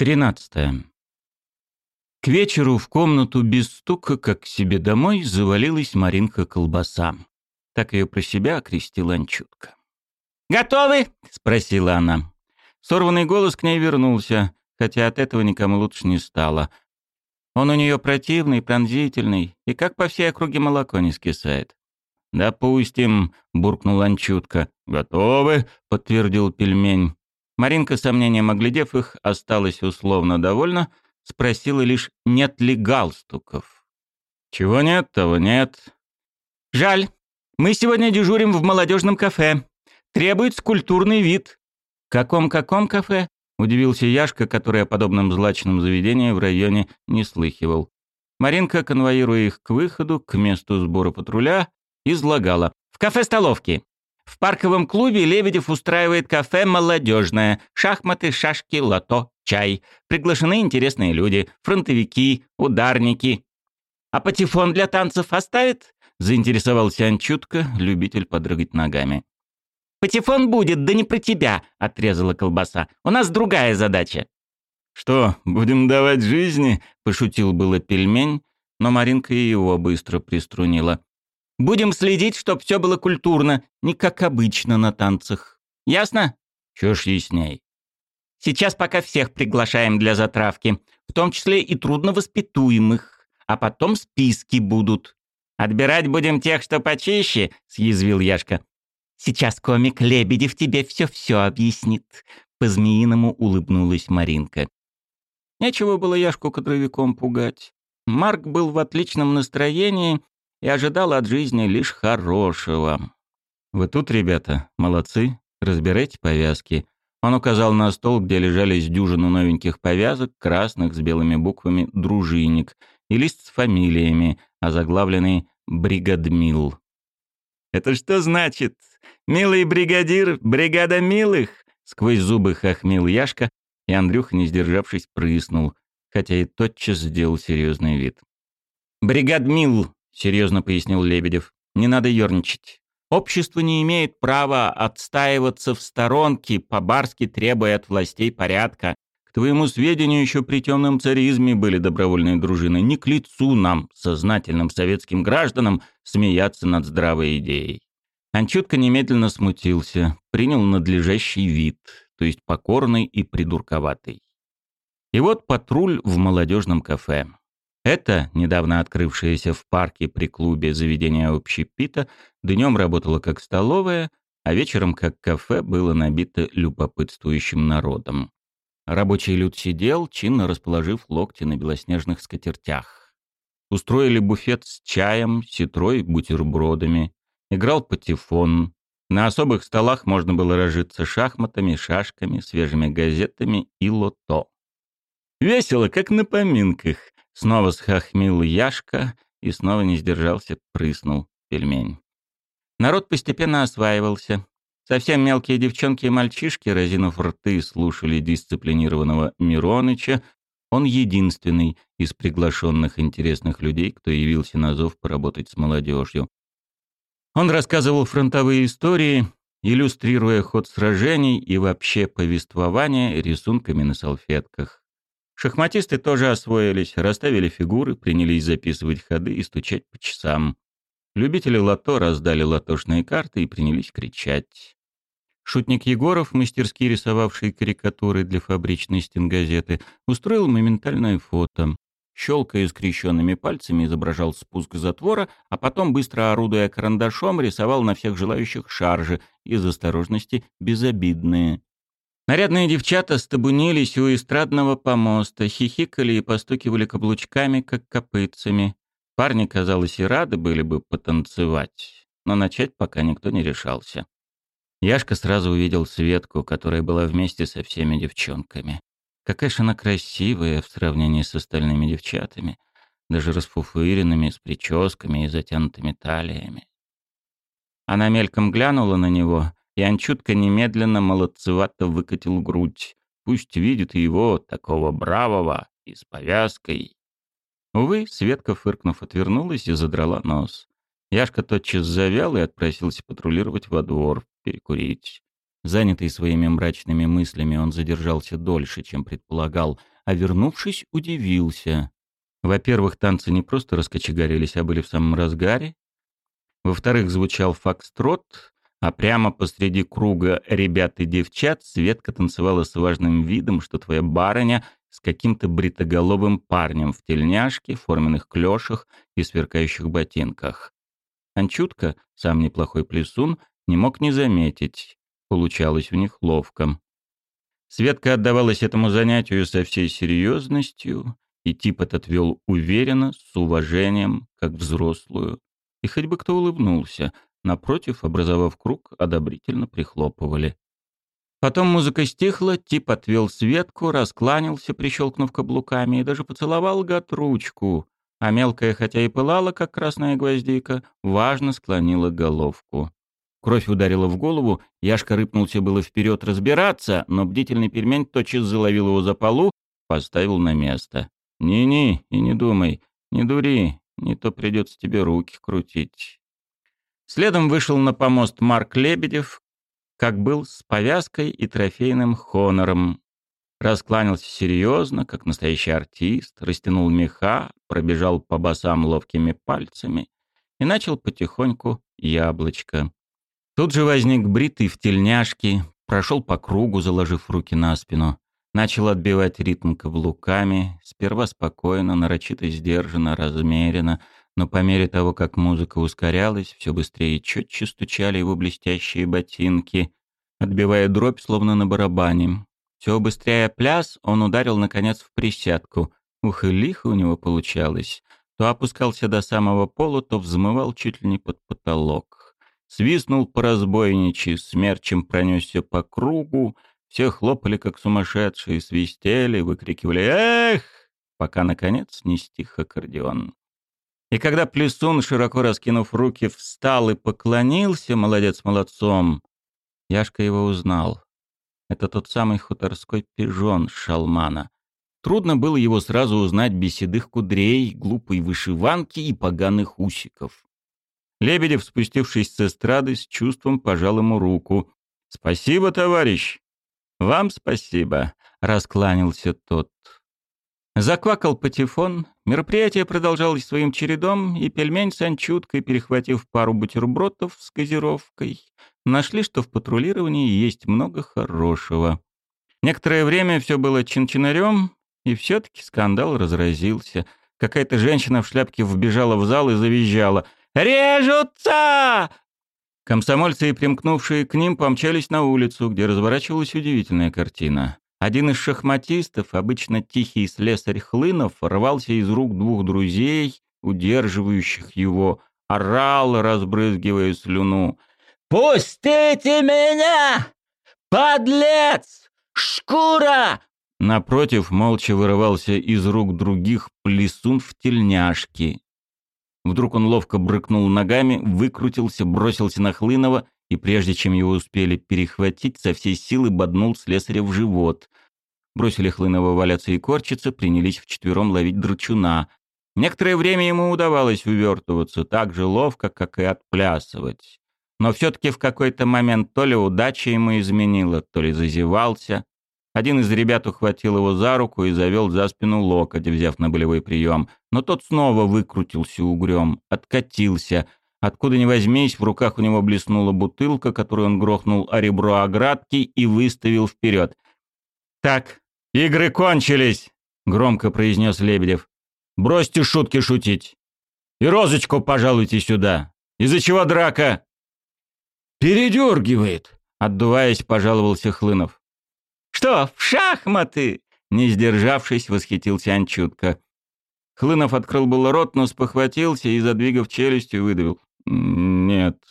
Тринадцатое. К вечеру в комнату без стука, как к себе домой, завалилась Маринка колбаса. Так ее про себя окрестила Анчутка. «Готовы?» — спросила она. Сорванный голос к ней вернулся, хотя от этого никому лучше не стало. Он у нее противный, пронзительный, и как по всей округе молоко не скисает. «Допустим», — буркнул Анчутка. «Готовы», — подтвердил пельмень. Маринка, сомнением оглядев их, осталась условно довольна, спросила лишь, нет ли галстуков. «Чего нет, того нет». «Жаль. Мы сегодня дежурим в молодежном кафе. Требуется культурный вид». «Каком-каком кафе?» — удивился Яшка, который о подобном злачном заведении в районе не слыхивал. Маринка, конвоируя их к выходу, к месту сбора патруля, излагала. «В кафе-столовке. В парковом клубе Лебедев устраивает кафе «Молодежное». Шахматы, шашки, лото, чай. Приглашены интересные люди. Фронтовики, ударники. «А патефон для танцев оставит?» — заинтересовался Анчутка, любитель подрыгать ногами. «Патефон будет, да не про тебя», — отрезала колбаса. «У нас другая задача». «Что, будем давать жизни?» — пошутил было пельмень, но Маринка и его быстро приструнила. Будем следить, чтоб все было культурно, не как обычно на танцах. Ясно? Чё ж ясней. Сейчас пока всех приглашаем для затравки, в том числе и трудновоспитуемых, а потом списки будут. Отбирать будем тех, что почище, съязвил Яшка. Сейчас комик Лебедев тебе все-все объяснит. По-змеиному улыбнулась Маринка. Нечего было Яшку кадровиком пугать. Марк был в отличном настроении и ожидал от жизни лишь хорошего. «Вы тут, ребята, молодцы, разбирайте повязки». Он указал на стол, где лежали с дюжину новеньких повязок, красных с белыми буквами «Дружинник» и лист с фамилиями, озаглавленный «Бригадмил». «Это что значит? Милый бригадир, бригада милых?» Сквозь зубы хохмил Яшка, и Андрюха, не сдержавшись, прыснул, хотя и тотчас сделал серьезный вид. «Бригадмил — серьезно пояснил Лебедев. «Не надо ерничать. Общество не имеет права отстаиваться в сторонке, по-барски требуя от властей порядка. К твоему сведению, еще при темном царизме были добровольные дружины. Не к лицу нам, сознательным советским гражданам, смеяться над здравой идеей». Анчутка немедленно смутился, принял надлежащий вид, то есть покорный и придурковатый. И вот патруль в молодежном кафе. Это, недавно открывшееся в парке при клубе заведение общепита, днем работало как столовая, а вечером как кафе было набито любопытствующим народом. Рабочий люд сидел, чинно расположив локти на белоснежных скатертях. Устроили буфет с чаем, ситрой, бутербродами. Играл патефон. На особых столах можно было разжиться шахматами, шашками, свежими газетами и лото. Весело, как на поминках, Снова схохмил Яшка и снова не сдержался, прыснул пельмень. Народ постепенно осваивался. Совсем мелкие девчонки и мальчишки, разинув рты, слушали дисциплинированного Мироныча. Он единственный из приглашенных интересных людей, кто явился на зов поработать с молодежью. Он рассказывал фронтовые истории, иллюстрируя ход сражений и вообще повествование рисунками на салфетках. Шахматисты тоже освоились, расставили фигуры, принялись записывать ходы и стучать по часам. Любители лото раздали лотошные карты и принялись кричать. Шутник Егоров, мастерски рисовавший карикатуры для фабричной стенгазеты, устроил моментальное фото. Щелкая скрещенными пальцами, изображал спуск затвора, а потом, быстро орудуя карандашом, рисовал на всех желающих шаржи, из осторожности безобидные. Нарядные девчата стабунились у эстрадного помоста, хихикали и постукивали каблучками, как копытцами. Парни, казалось, и рады были бы потанцевать, но начать пока никто не решался. Яшка сразу увидел Светку, которая была вместе со всеми девчонками. Какая же она красивая в сравнении с остальными девчатами, даже расфуфыренными, с прическами и затянутыми талиями. Она мельком глянула на него и Анчутка немедленно молодцевато выкатил грудь. Пусть видит его, такого бравого, и с повязкой. Увы, Светка, фыркнув, отвернулась и задрала нос. Яшка тотчас завял и отпросился патрулировать во двор, перекурить. Занятый своими мрачными мыслями, он задержался дольше, чем предполагал, а вернувшись, удивился. Во-первых, танцы не просто раскочегарились, а были в самом разгаре. Во-вторых, звучал фокстрот, а прямо посреди круга ребят и девчат Светка танцевала с важным видом, что твоя барыня с каким-то бритоголовым парнем в тельняшке, форменных клёшах и сверкающих ботинках. Анчутка, сам неплохой плесун, не мог не заметить. Получалось у них ловко. Светка отдавалась этому занятию со всей серьезностью, и тип этот вел уверенно, с уважением, как взрослую. И хоть бы кто улыбнулся, напротив, образовав круг, одобрительно прихлопывали. Потом музыка стихла, тип отвел Светку, раскланялся, прищелкнув каблуками, и даже поцеловал гад ручку, а мелкая, хотя и пылала, как красная гвоздика, важно склонила головку. Кровь ударила в голову, Яшка рыпнулся было вперед разбираться, но бдительный пельмень тотчас заловил его за полу, поставил на место. «Ни-ни, и не думай, не дури, не то придется тебе руки крутить». Следом вышел на помост Марк Лебедев, как был с повязкой и трофейным хонором. Раскланялся серьезно, как настоящий артист, растянул меха, пробежал по босам ловкими пальцами и начал потихоньку яблочко. Тут же возник бритый в тельняшке, прошел по кругу, заложив руки на спину. Начал отбивать ритм каблуками, сперва спокойно, нарочито сдержанно, размеренно, но по мере того, как музыка ускорялась, все быстрее и четче стучали его блестящие ботинки, отбивая дробь, словно на барабане. Все быстрее пляс, он ударил, наконец, в присядку. Ух, и лихо у него получалось. То опускался до самого пола, то взмывал чуть ли не под потолок свистнул по разбойничьи, смерчем пронесся по кругу, все хлопали, как сумасшедшие, свистели, выкрикивали «Эх!», пока, наконец, не стих аккордеон. И когда Плесун, широко раскинув руки, встал и поклонился, молодец молодцом, Яшка его узнал. Это тот самый хуторской пижон Шалмана. Трудно было его сразу узнать без седых кудрей, глупой вышиванки и поганых усиков. Лебедев, спустившись с эстрады, с чувством пожал ему руку. «Спасибо, товарищ!» «Вам спасибо!» — раскланялся тот. Заквакал патефон, мероприятие продолжалось своим чередом, и пельмень с анчуткой, перехватив пару бутербродов с газировкой, нашли, что в патрулировании есть много хорошего. Некоторое время все было чин-чинарем, и все-таки скандал разразился. Какая-то женщина в шляпке вбежала в зал и завизжала — Режутся!» Комсомольцы и примкнувшие к ним помчались на улицу, где разворачивалась удивительная картина. Один из шахматистов, обычно тихий слесарь Хлынов, рвался из рук двух друзей, удерживающих его, орал, разбрызгивая слюну. «Пустите меня! Подлец! Шкура!» Напротив молча вырывался из рук других плесун в тельняшке. Вдруг он ловко брыкнул ногами, выкрутился, бросился на Хлынова и, прежде чем его успели перехватить, со всей силы боднул слесаря в живот. Бросили Хлынова валяться и корчиться, принялись вчетвером ловить драчуна. Некоторое время ему удавалось увертываться так же ловко, как и отплясывать. Но все-таки в какой-то момент то ли удача ему изменила, то ли зазевался, один из ребят ухватил его за руку и завел за спину локоть, взяв на болевой прием. Но тот снова выкрутился угрем, откатился. Откуда ни возьмись, в руках у него блеснула бутылка, которую он грохнул о ребро оградки и выставил вперед. «Так, игры кончились!» — громко произнес Лебедев. «Бросьте шутки шутить! И розочку пожалуйте сюда! Из-за чего драка?» «Передергивает!» — отдуваясь, пожаловался Хлынов. «Что, в шахматы?» Не сдержавшись, восхитился Анчутка. Хлынов открыл был рот, но спохватился и, задвигав челюстью, выдавил. «Нет».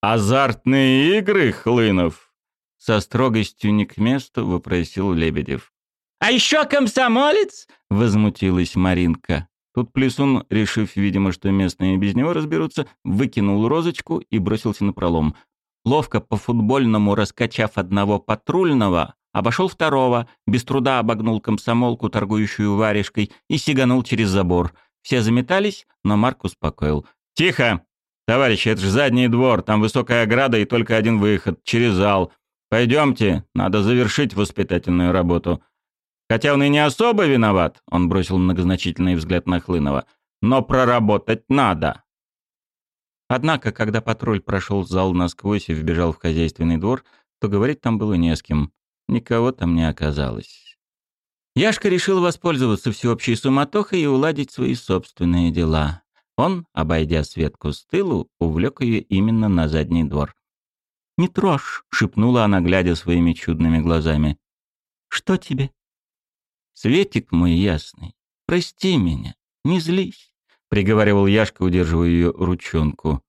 «Азартные игры, Хлынов?» Со строгостью не к месту вопросил Лебедев. «А еще комсомолец?» — возмутилась Маринка. Тут Плесун, решив, видимо, что местные без него разберутся, выкинул розочку и бросился на пролом ловко по-футбольному раскачав одного патрульного, обошел второго, без труда обогнул комсомолку, торгующую варежкой, и сиганул через забор. Все заметались, но Марк успокоил. «Тихо! Товарищи, это же задний двор, там высокая ограда и только один выход, через зал. Пойдемте, надо завершить воспитательную работу». Хотя он и не особо виноват, он бросил многозначительный взгляд на Хлынова, но проработать надо. Однако, когда патруль прошел зал насквозь и вбежал в хозяйственный двор, то говорить там было не с кем. Никого там не оказалось. Яшка решил воспользоваться всеобщей суматохой и уладить свои собственные дела. Он, обойдя Светку с тылу, увлек ее именно на задний двор. «Не трожь», — шепнула она, глядя своими чудными глазами. «Что тебе?» «Светик мой ясный, прости меня, не злись», — приговаривал Яшка, удерживая ее ручонку.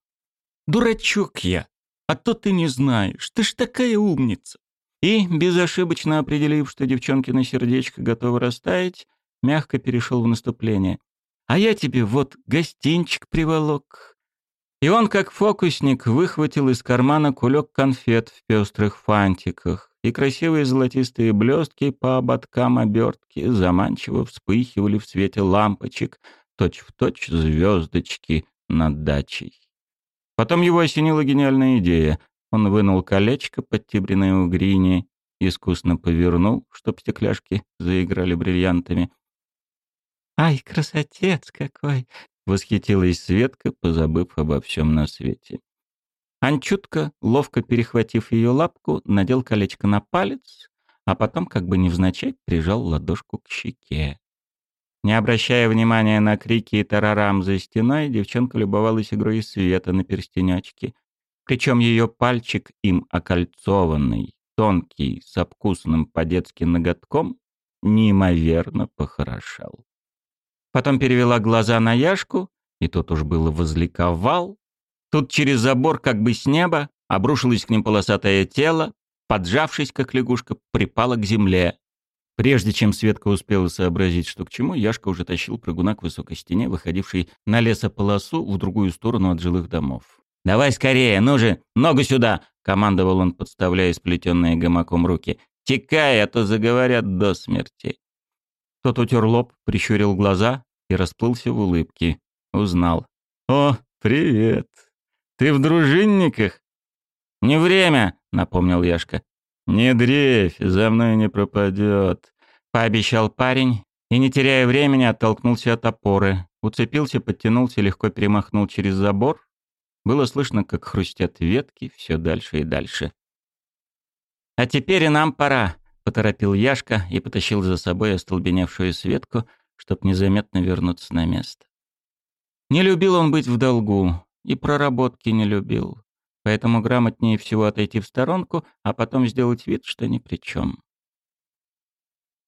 «Дурачок я, а то ты не знаешь, ты ж такая умница». И, безошибочно определив, что девчонки на сердечко готовы растаять, мягко перешел в наступление. «А я тебе вот гостинчик приволок. И он, как фокусник, выхватил из кармана кулек конфет в пестрых фантиках, и красивые золотистые блестки по ободкам обертки заманчиво вспыхивали в свете лампочек, точь-в-точь точь звездочки над дачей. Потом его осенила гениальная идея. Он вынул колечко, подтибренное у грини, искусно повернул, чтоб стекляшки заиграли бриллиантами. «Ай, красотец какой!» Восхитилась Светка, позабыв обо всем на свете. Анчутка, ловко перехватив ее лапку, надел колечко на палец, а потом, как бы невзначай, прижал ладошку к щеке. Не обращая внимания на крики и тарарам за стеной, девчонка любовалась игрой света на перстенечке. Причем ее пальчик им окольцованный, тонкий, с обкусным по-детски ноготком, неимоверно похорошел. Потом перевела глаза на Яшку, и тот уж было возликовал. Тут через забор, как бы с неба, обрушилось к ним полосатое тело, поджавшись, как лягушка, припала к земле. Прежде чем Светка успела сообразить, что к чему, Яшка уже тащил прыгуна к высокой стене, выходившей на лесополосу в другую сторону от жилых домов. «Давай скорее, ну же, ногу сюда!» — командовал он, подставляя сплетенные гамаком руки. «Текай, а то заговорят до смерти!» Тот утер лоб, прищурил глаза, и расплылся в улыбке. Узнал. «О, привет! Ты в дружинниках?» «Не время!» — напомнил Яшка. «Не дрейфь, за мной не пропадет», — пообещал парень и, не теряя времени, оттолкнулся от опоры. Уцепился, подтянулся, легко перемахнул через забор. Было слышно, как хрустят ветки все дальше и дальше. «А теперь и нам пора», — поторопил Яшка и потащил за собой остолбеневшую Светку, чтоб незаметно вернуться на место. Не любил он быть в долгу, и проработки не любил, поэтому грамотнее всего отойти в сторонку, а потом сделать вид, что ни при чем.